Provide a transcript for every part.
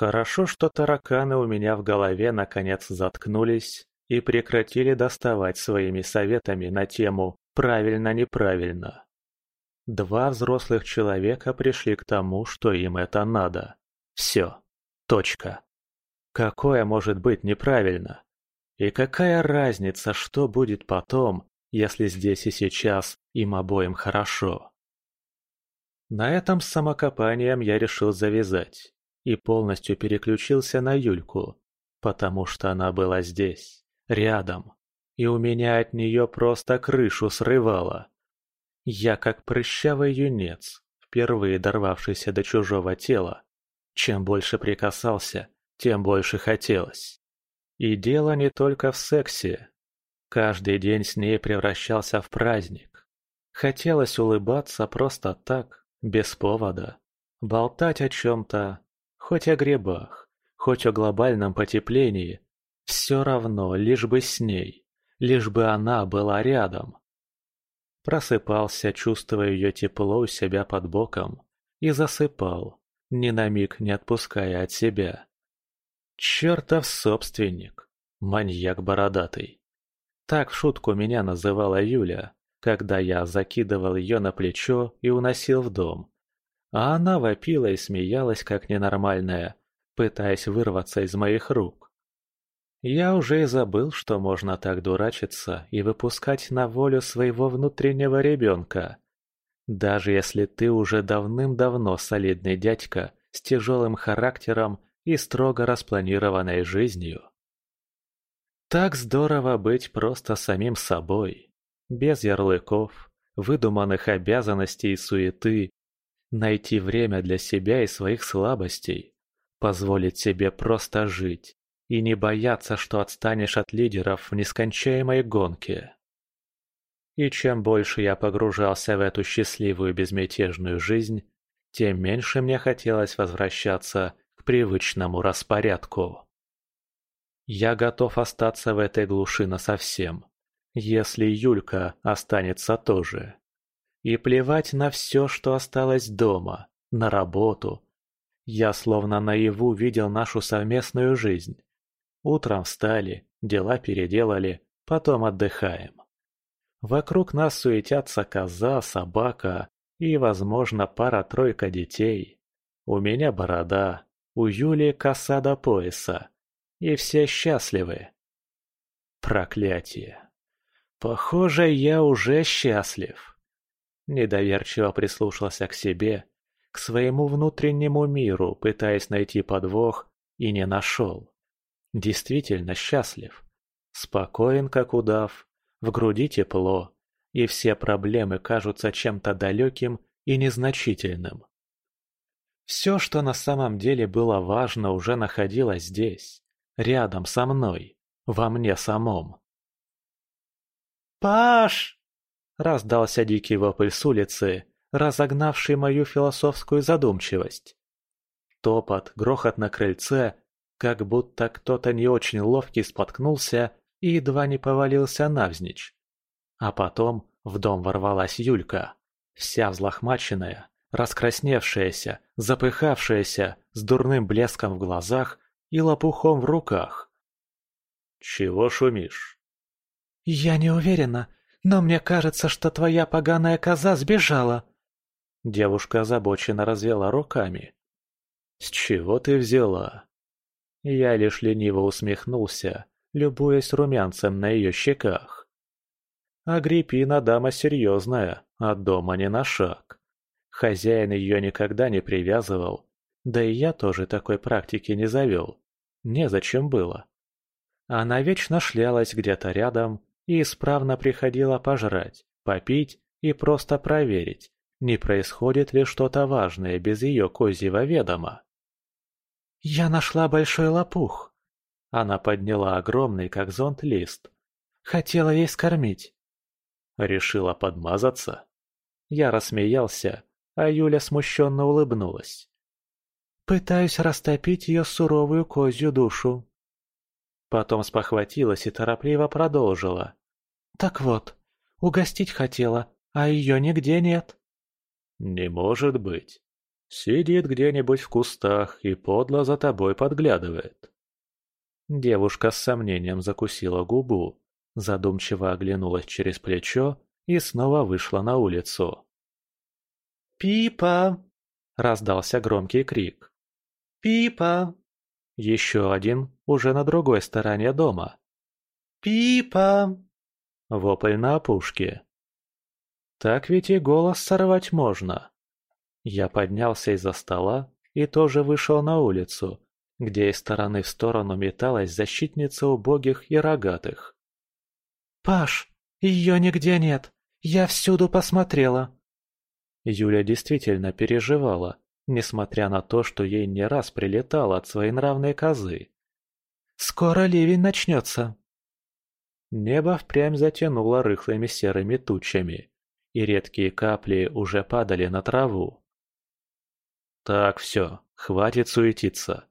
Хорошо, что тараканы у меня в голове наконец заткнулись и прекратили доставать своими советами на тему «правильно-неправильно». Два взрослых человека пришли к тому, что им это надо. Все. Точка. Какое может быть неправильно? И какая разница, что будет потом, если здесь и сейчас им обоим хорошо? На этом с самокопанием я решил завязать и полностью переключился на Юльку, потому что она была здесь, рядом, и у меня от нее просто крышу срывало. Я как прыщавый юнец, впервые дорвавшийся до чужого тела. Чем больше прикасался, тем больше хотелось. И дело не только в сексе. Каждый день с ней превращался в праздник. Хотелось улыбаться просто так, без повода. Болтать о чем-то, хоть о грибах, хоть о глобальном потеплении. Все равно, лишь бы с ней, лишь бы она была рядом. Просыпался, чувствуя ее тепло у себя под боком, и засыпал, ни на миг не отпуская от себя. Чертов собственник, маньяк бородатый. Так в шутку меня называла Юля, когда я закидывал ее на плечо и уносил в дом. А она вопила и смеялась как ненормальная, пытаясь вырваться из моих рук. Я уже и забыл, что можно так дурачиться и выпускать на волю своего внутреннего ребенка. Даже если ты уже давным-давно солидный дядька с тяжелым характером и строго распланированной жизнью. Так здорово быть просто самим собой, без ярлыков, выдуманных обязанностей и суеты, найти время для себя и своих слабостей, позволить себе просто жить, и не бояться, что отстанешь от лидеров в нескончаемой гонке. И чем больше я погружался в эту счастливую безмятежную жизнь, тем меньше мне хотелось возвращаться к привычному распорядку. Я готов остаться в этой глуши насовсем, если Юлька останется тоже. И плевать на все, что осталось дома, на работу. Я словно наяву видел нашу совместную жизнь. Утром встали, дела переделали, потом отдыхаем. Вокруг нас суетятся коза, собака и, возможно, пара-тройка детей. У меня борода, у Юли коса до пояса. И все счастливы. Проклятие. Похоже, я уже счастлив. Недоверчиво прислушался к себе, к своему внутреннему миру, пытаясь найти подвох, и не нашел. Действительно счастлив. Спокоен, как удав, в груди тепло, и все проблемы кажутся чем-то далеким и незначительным. Все, что на самом деле было важно, уже находилось здесь, рядом со мной, во мне самом. «Паш!» – раздался дикий вопль с улицы, разогнавший мою философскую задумчивость. Топот, грохот на крыльце как будто кто-то не очень ловкий споткнулся и едва не повалился навзничь. А потом в дом ворвалась Юлька, вся взлохмаченная, раскрасневшаяся, запыхавшаяся, с дурным блеском в глазах и лопухом в руках. «Чего шумишь?» «Я не уверена, но мне кажется, что твоя поганая коза сбежала». Девушка озабоченно развела руками. «С чего ты взяла?» Я лишь лениво усмехнулся, любуясь румянцем на ее щеках. Агриппина дама серьезная, от дома не на шаг. Хозяин ее никогда не привязывал, да и я тоже такой практики не завел. Незачем было. Она вечно шлялась где-то рядом и исправно приходила пожрать, попить и просто проверить, не происходит ли что-то важное без ее козьего ведома. «Я нашла большой лопух!» Она подняла огромный, как зонт, лист. «Хотела ей скормить!» Решила подмазаться? Я рассмеялся, а Юля смущенно улыбнулась. «Пытаюсь растопить ее суровую козью душу». Потом спохватилась и торопливо продолжила. «Так вот, угостить хотела, а ее нигде нет». «Не может быть. Сидит где-нибудь в кустах и подло за тобой подглядывает. Девушка с сомнением закусила губу, задумчиво оглянулась через плечо и снова вышла на улицу. «Пипа!» – раздался громкий крик. «Пипа!» Еще один уже на другой стороне дома. «Пипа!» Вопль на опушке. Так ведь и голос сорвать можно. Я поднялся из-за стола и тоже вышел на улицу, где из стороны в сторону металась защитница убогих и рогатых. «Паш, ее нигде нет. Я всюду посмотрела». Юля действительно переживала, несмотря на то, что ей не раз прилетало от своей нравной козы. «Скоро ливень начнется». Небо впрямь затянуло рыхлыми серыми тучами, и редкие капли уже падали на траву. Так, все, хватит суетиться.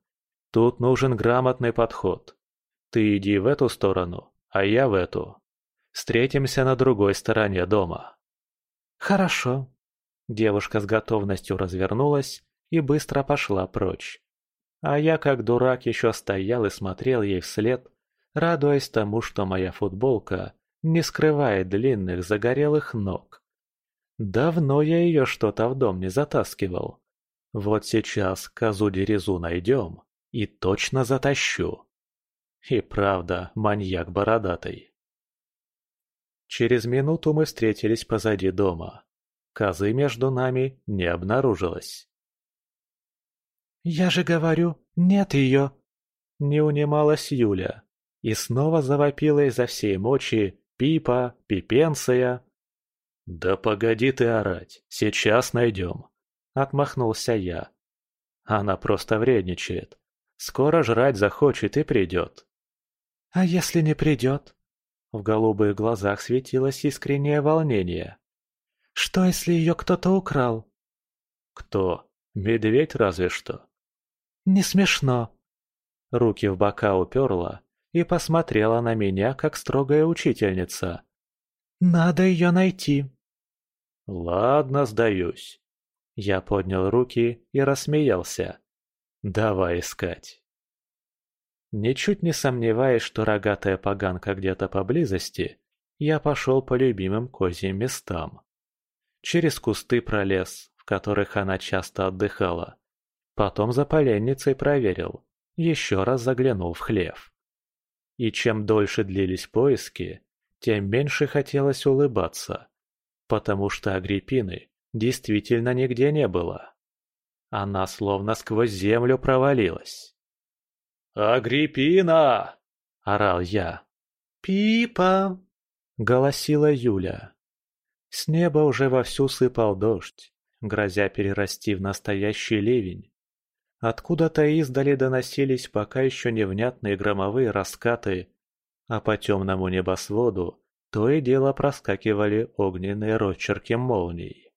Тут нужен грамотный подход. Ты иди в эту сторону, а я в эту. Встретимся на другой стороне дома. Хорошо. Девушка с готовностью развернулась и быстро пошла прочь. А я, как дурак, еще стоял и смотрел ей вслед, радуясь тому, что моя футболка не скрывает длинных загорелых ног. Давно я ее что-то в дом не затаскивал. Вот сейчас козу-дерезу найдем и точно затащу. И правда, маньяк бородатый. Через минуту мы встретились позади дома. Козы между нами не обнаружилось. «Я же говорю, нет ее!» Не унималась Юля и снова завопила изо всей мочи «Пипа! Пипенция!» «Да погоди ты орать, сейчас найдем!» Отмахнулся я. Она просто вредничает. Скоро жрать захочет и придет. А если не придет? В голубых глазах светилось искреннее волнение. Что, если ее кто-то украл? Кто? Медведь разве что? Не смешно. Руки в бока уперла и посмотрела на меня, как строгая учительница. Надо ее найти. Ладно, сдаюсь. Я поднял руки и рассмеялся. «Давай искать». Ничуть не сомневаясь, что рогатая поганка где-то поблизости, я пошел по любимым козьим местам. Через кусты пролез, в которых она часто отдыхала. Потом за поленницей проверил, еще раз заглянул в хлев. И чем дольше длились поиски, тем меньше хотелось улыбаться, потому что Агриппины действительно нигде не было. Она словно сквозь землю провалилась. «Агриппина!» – орал я. «Пипа!» – голосила Юля. С неба уже вовсю сыпал дождь, грозя перерасти в настоящий ливень. Откуда-то издали доносились пока еще невнятные громовые раскаты, а по темному небосводу то и дело проскакивали огненные росчерки молний.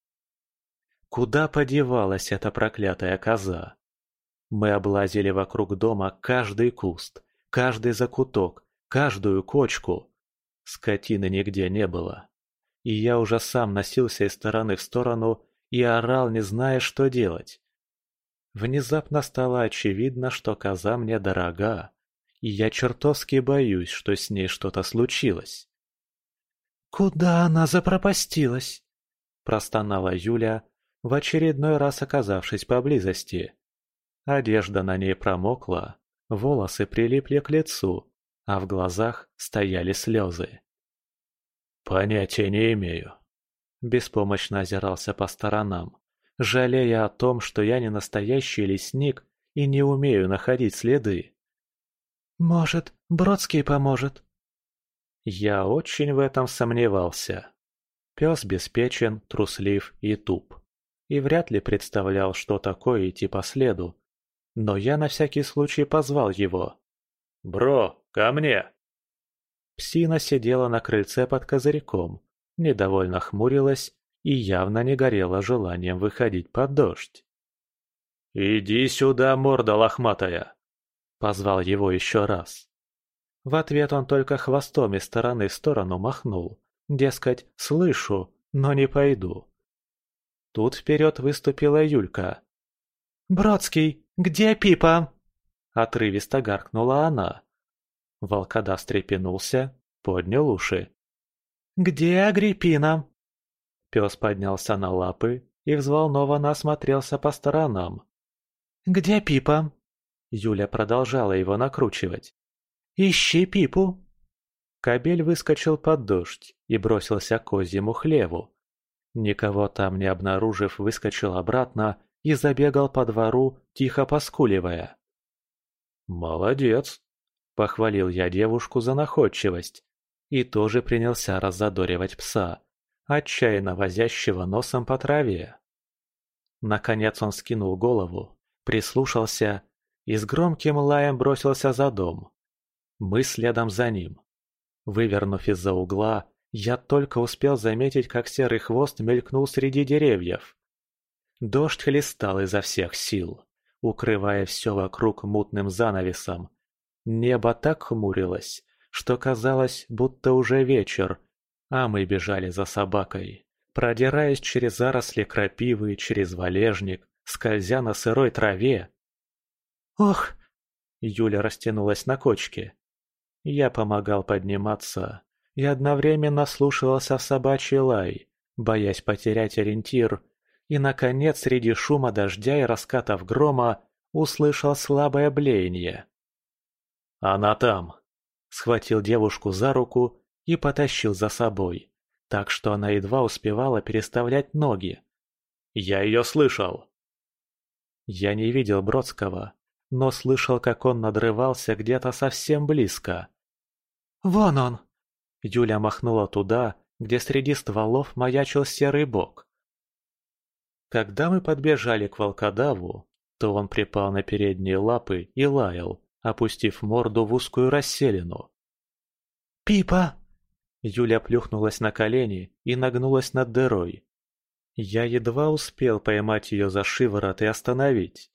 Куда подевалась эта проклятая коза? Мы облазили вокруг дома каждый куст, каждый закуток, каждую кочку. Скотины нигде не было. И я уже сам носился из стороны в сторону и орал, не зная, что делать. Внезапно стало очевидно, что коза мне дорога, и я чертовски боюсь, что с ней что-то случилось. «Куда она запропастилась?» – простонала Юля, в очередной раз оказавшись поблизости. Одежда на ней промокла, волосы прилипли к лицу, а в глазах стояли слезы. «Понятия не имею». Беспомощно озирался по сторонам, жалея о том, что я не настоящий лесник и не умею находить следы. «Может, Бродский поможет?» Я очень в этом сомневался. Пес беспечен, труслив и туп и вряд ли представлял, что такое идти по следу. Но я на всякий случай позвал его. «Бро, ко мне!» Псина сидела на крыльце под козырьком, недовольно хмурилась и явно не горела желанием выходить под дождь. «Иди сюда, морда лохматая!» Позвал его еще раз. В ответ он только хвостом из стороны в сторону махнул. Дескать, слышу, но не пойду. Тут вперед выступила Юлька. «Бродский, где Пипа?» Отрывисто гаркнула она. Волкодав встрепенулся, поднял уши. «Где Агриппина?» Пес поднялся на лапы и взволнованно осмотрелся по сторонам. «Где Пипа?» Юля продолжала его накручивать. «Ищи Пипу!» Кобель выскочил под дождь и бросился к козьему хлеву. Никого там не обнаружив, выскочил обратно и забегал по двору, тихо поскуливая. «Молодец!» – похвалил я девушку за находчивость и тоже принялся раззадоривать пса, отчаянно возящего носом по траве. Наконец он скинул голову, прислушался и с громким лаем бросился за дом. Мы следом за ним. Вывернув из-за угла, я только успел заметить, как серый хвост мелькнул среди деревьев. Дождь хлестал изо всех сил, укрывая все вокруг мутным занавесом. Небо так хмурилось, что казалось, будто уже вечер, а мы бежали за собакой, продираясь через заросли крапивы, через валежник, скользя на сырой траве. «Ох!» Юля растянулась на кочке. Я помогал подниматься и одновременно слушался в собачий лай, боясь потерять ориентир, и, наконец, среди шума дождя и раскатов грома услышал слабое блеяние. «Она там!» Схватил девушку за руку и потащил за собой, так что она едва успевала переставлять ноги. «Я ее слышал!» Я не видел Бродского, но слышал, как он надрывался где-то совсем близко. «Вон он!» Юля махнула туда, где среди стволов маячил серый бок. Когда мы подбежали к волкодаву, то он припал на передние лапы и лаял, опустив морду в узкую расселину. «Пипа!» Юля плюхнулась на колени и нагнулась над дырой. Я едва успел поймать ее за шиворот и остановить.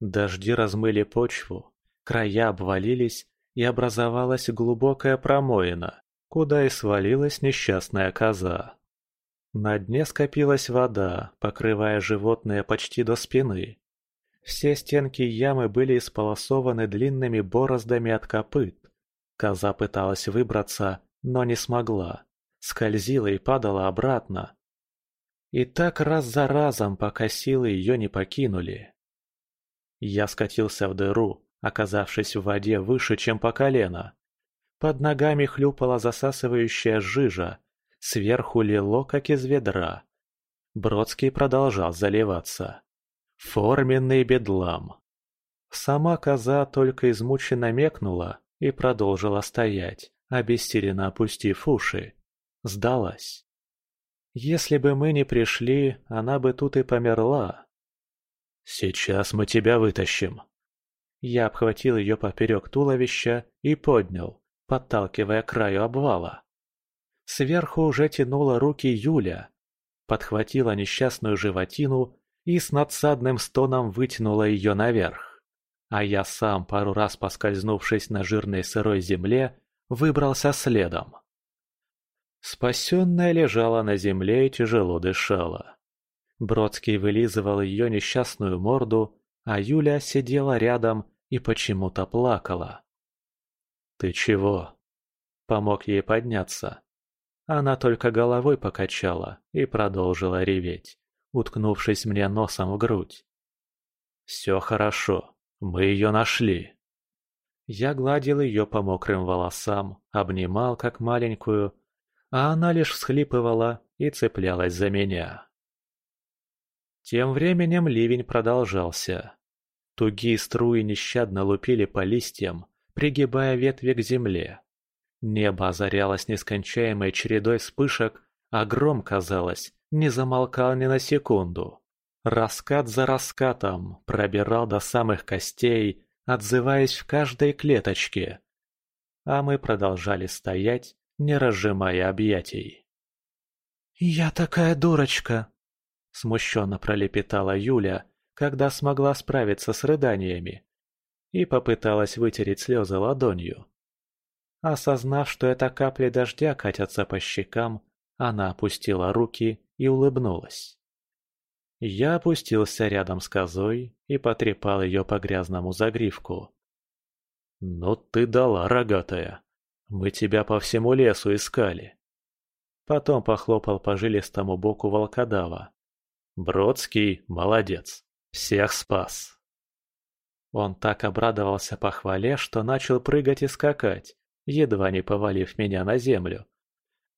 Дожди размыли почву, края обвалились, и образовалась глубокая промоина, куда и свалилась несчастная коза. На дне скопилась вода, покрывая животное почти до спины. Все стенки ямы были исполосованы длинными бороздами от копыт. Коза пыталась выбраться, но не смогла. Скользила и падала обратно. И так раз за разом, пока силы ее не покинули. Я скатился в дыру, оказавшись в воде выше, чем по колено. Под ногами хлюпала засасывающая жижа, сверху лило, как из ведра. Бродский продолжал заливаться. Форменный бедлам. Сама коза только измученно мекнула и продолжила стоять, обессиленно опустив уши. Сдалась. Если бы мы не пришли, она бы тут и померла. «Сейчас мы тебя вытащим». Я обхватил ее поперек туловища и поднял, подталкивая к краю обвала. Сверху уже тянула руки Юля, подхватила несчастную животину и с надсадным стоном вытянула ее наверх. А я сам, пару раз поскользнувшись на жирной сырой земле, выбрался следом. Спасенная лежала на земле и тяжело дышала. Бродский вылизывал ее несчастную морду, а Юля сидела рядом и почему-то плакала. «Ты чего?» Помог ей подняться. Она только головой покачала и продолжила реветь уткнувшись мне носом в грудь. «Все хорошо, мы ее нашли». Я гладил ее по мокрым волосам, обнимал как маленькую, а она лишь всхлипывала и цеплялась за меня. Тем временем ливень продолжался. Тугие струи нещадно лупили по листьям, пригибая ветви к земле. Небо озарялось нескончаемой чередой вспышек, а гром, казалось, не замолкал ни на секунду. Раскат за раскатом пробирал до самых костей, отзываясь в каждой клеточке. А мы продолжали стоять, не разжимая объятий. «Я такая дурочка!» – смущенно пролепетала Юля, когда смогла справиться с рыданиями, и попыталась вытереть слезы ладонью. Осознав, что это капли дождя катятся по щекам, она опустила руки и улыбнулась. Я опустился рядом с козой и потрепал ее по грязному загривку. «Ну ты дала, рогатая. Мы тебя по всему лесу искали». Потом похлопал по жилистому боку волкодава. «Бродский, молодец. Всех спас». Он так обрадовался похвале, что начал прыгать и скакать, едва не повалив меня на землю.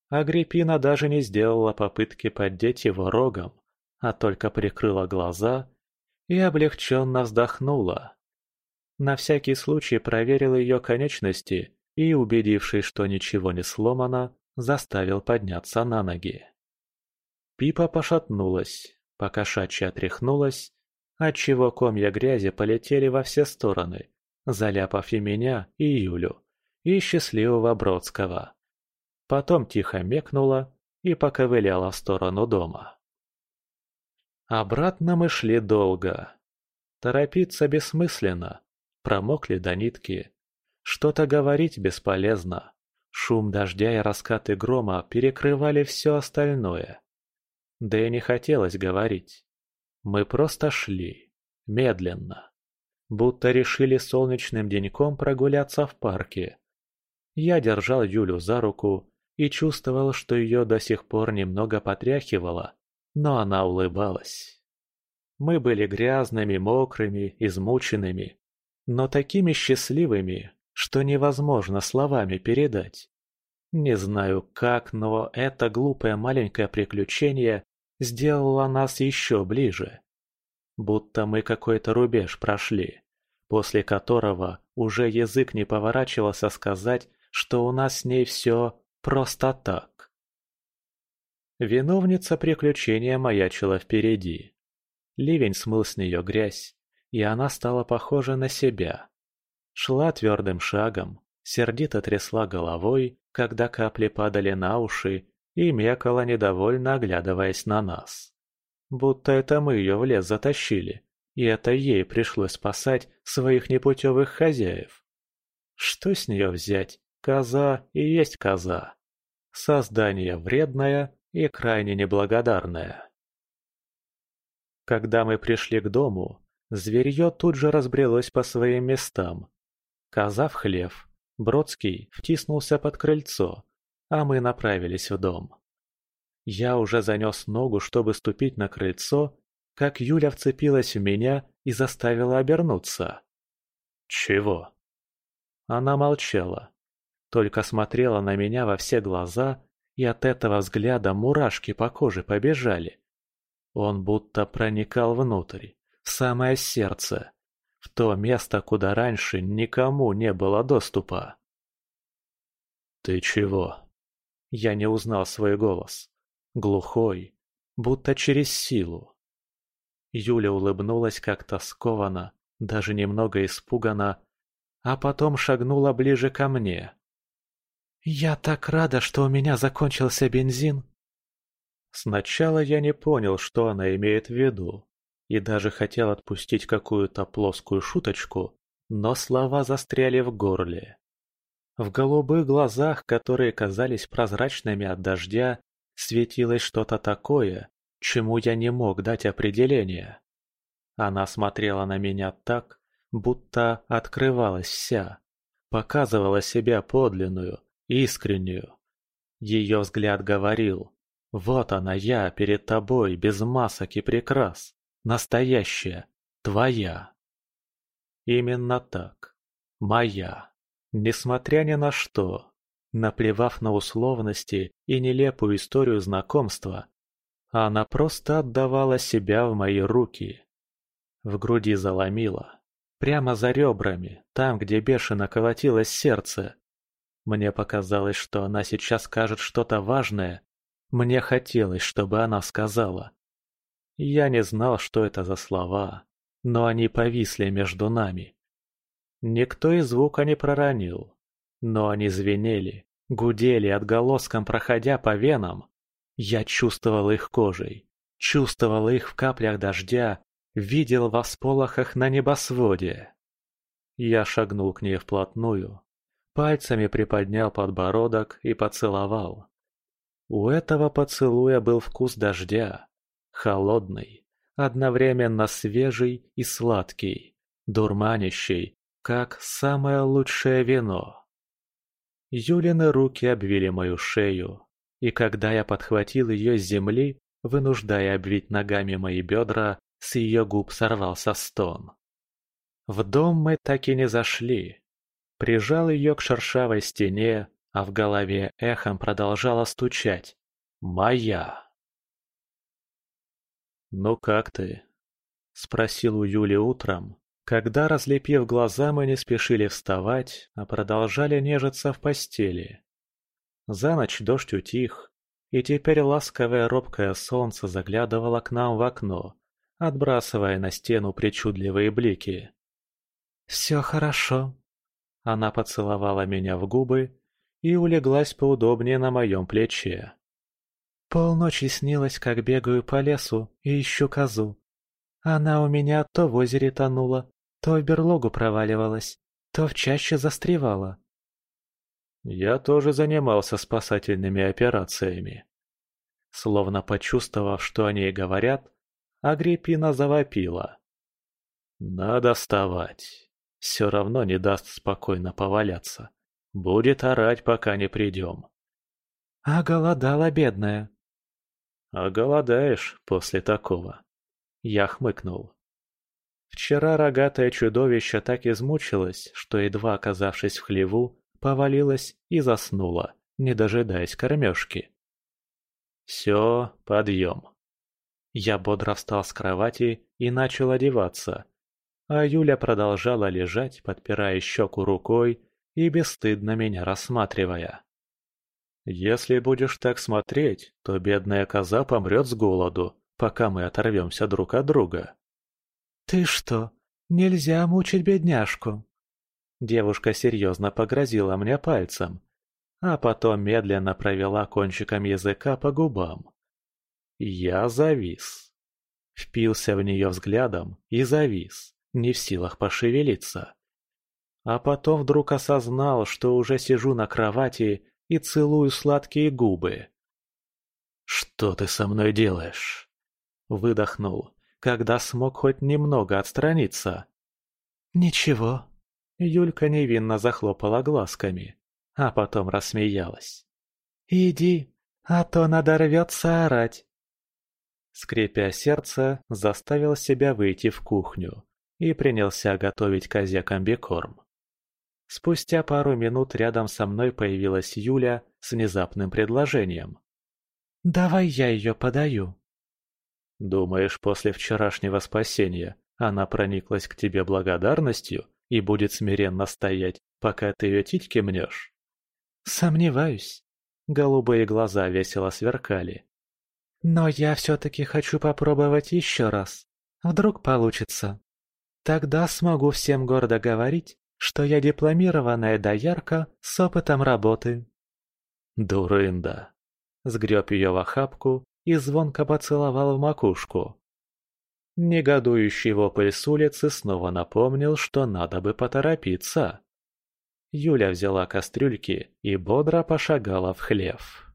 Агриппина даже не сделала попытки поддеть его рогом, а только прикрыла глаза и облегченно вздохнула. На всякий случай проверил ее конечности и, убедившись, что ничего не сломано, заставил подняться на ноги. Пипа пошатнулась, покошачьи отряхнулась, отчего комья грязи полетели во все стороны, заляпав и меня, и Юлю, и счастливого Бродского. Потом тихо мекнула и поковыляла в сторону дома. Обратно мы шли долго. Торопиться бессмысленно, промокли до нитки. Что-то говорить бесполезно. Шум дождя и раскаты грома перекрывали все остальное. Да и не хотелось говорить. Мы просто шли. Медленно. Будто решили солнечным деньком прогуляться в парке. Я держал Юлю за руку и чувствовал, что ее до сих пор немного потряхивало, но она улыбалась. Мы были грязными, мокрыми, измученными, но такими счастливыми, что невозможно словами передать. Не знаю как, но это глупое маленькое приключение сделало нас еще ближе. Будто мы какой-то рубеж прошли, после которого уже язык не поворачивался сказать, что у нас с ней все просто так. Виновница приключения маячила впереди. Ливень смыл с нее грязь, и она стала похожа на себя. Шла твердым шагом, сердито трясла головой, когда капли падали на уши, и мекала недовольно, оглядываясь на нас. Будто это мы ее в лес затащили, и это ей пришлось спасать своих непутевых хозяев. Что с нее взять? Коза и есть коза. Создание вредное и крайне неблагодарная. Когда мы пришли к дому, зверье тут же разбрелось по своим местам. Коза в хлев, Бродский втиснулся под крыльцо, а мы направились в дом. Я уже занес ногу, чтобы ступить на крыльцо, как Юля вцепилась в меня и заставила обернуться. «Чего?» Она молчала, только смотрела на меня во все глаза и от этого взгляда мурашки по коже побежали. Он будто проникал внутрь, в самое сердце, в то место, куда раньше никому не было доступа. «Ты чего?» Я не узнал свой голос. Глухой, будто через силу. Юля улыбнулась как-то скованно, даже немного испуганно, а потом шагнула ближе ко мне. «Я так рада, что у меня закончился бензин!» Сначала я не понял, что она имеет в виду, и даже хотел отпустить какую-то плоскую шуточку, но слова застряли в горле. В голубых глазах, которые казались прозрачными от дождя, светилось что-то такое, чему я не мог дать определение. Она смотрела на меня так, будто открывалась вся, показывала себя подлинную, искреннюю. Ее взгляд говорил, вот она я перед тобой, без масок и прикрас, настоящая, твоя. Именно так, моя, несмотря ни на что, наплевав на условности и нелепую историю знакомства, она просто отдавала себя в мои руки. В груди заломила, прямо за ребрами, там, где бешено колотилось сердце, мне показалось, что она сейчас скажет что-то важное. Мне хотелось, чтобы она сказала. Я не знал, что это за слова, но они повисли между нами. Никто и звука не проронил, но они звенели, гудели отголоском, проходя по венам. Я чувствовал их кожей, чувствовал их в каплях дождя, видел во всполохах на небосводе. Я шагнул к ней вплотную, Пальцами приподнял подбородок и поцеловал. У этого поцелуя был вкус дождя. Холодный, одновременно свежий и сладкий, дурманящий, как самое лучшее вино. Юлины руки обвили мою шею, и когда я подхватил ее с земли, вынуждая обвить ногами мои бедра, с ее губ сорвался стон. В дом мы так и не зашли. Прижал ее к шершавой стене, а в голове эхом продолжало стучать. «Моя!» «Ну как ты?» — спросил у Юли утром, когда, разлепив глаза, мы не спешили вставать, а продолжали нежиться в постели. За ночь дождь утих, и теперь ласковое робкое солнце заглядывало к нам в окно, отбрасывая на стену причудливые блики. «Все хорошо». Она поцеловала меня в губы и улеглась поудобнее на моем плече. Полночи снилось, как бегаю по лесу и ищу козу. Она у меня то в озере тонула, то в берлогу проваливалась, то в чаще застревала. Я тоже занимался спасательными операциями. Словно почувствовав, что они говорят, Агриппина завопила. «Надо вставать. Все равно не даст спокойно поваляться. Будет орать, пока не придем». «А голодала, бедная». «А голодаешь после такого?» Я хмыкнул. Вчера рогатое чудовище так измучилось, что, едва оказавшись в хлеву, повалилось и заснуло, не дожидаясь кормежки. «Все, подъем». Я бодро встал с кровати и начал одеваться, а Юля продолжала лежать, подпирая щеку рукой и бесстыдно меня рассматривая. «Если будешь так смотреть, то бедная коза помрет с голоду, пока мы оторвемся друг от друга». «Ты что, нельзя мучить бедняжку?» Девушка серьезно погрозила мне пальцем, а потом медленно провела кончиком языка по губам. Я завис. Впился в нее взглядом и завис, не в силах пошевелиться. А потом вдруг осознал, что уже сижу на кровати и целую сладкие губы. «Что ты со мной делаешь?» Выдохнул, когда смог хоть немного отстраниться. «Ничего». Юлька невинно захлопала глазками, а потом рассмеялась. «Иди, а то надорвется орать». Скрипя сердце, заставил себя выйти в кухню и принялся готовить козе комбикорм. Спустя пару минут рядом со мной появилась Юля с внезапным предложением. «Давай я ее подаю». «Думаешь, после вчерашнего спасения она прониклась к тебе благодарностью и будет смиренно стоять, пока ты ее титьки мнешь?» «Сомневаюсь». Голубые глаза весело сверкали. «Но я все-таки хочу попробовать еще раз. Вдруг получится. Тогда смогу всем гордо говорить, что я дипломированная доярка с опытом работы». «Дурында!» Сгреб ее в охапку и звонко поцеловал в макушку. Негодующий вопль с улицы снова напомнил, что надо бы поторопиться. Юля взяла кастрюльки и бодро пошагала в хлев.